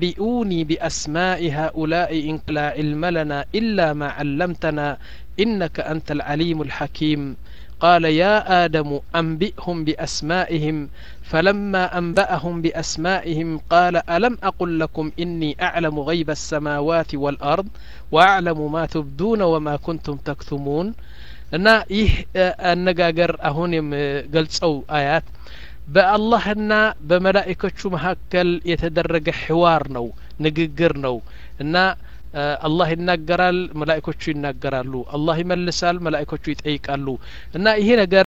نبئوني بأسماء هؤلاء إن لا علم لنا إلا ما علمتنا إنك أنت العليم الحكيم قال يا آدم أنبئهم بأسمائهم فلما أنبأهم بأسمائهم قال ألم أقل لكم إني أعلم غيب السماوات والأرض وأعلم ما تبدون وما كنتم تكتمون እና ይህ አነጋገር አሁን የምገልጸው አያት በአላህና በመላኢኮቹ መካከል የተደረገ ሕዋር ነው ንግግር ነው እና አላህ ይናገራል መላኢኮቹ ይናገራሉ። አላህ ይመልሳል መላኢኮቹ ይጠይቃሉ እና ይሄ ነገር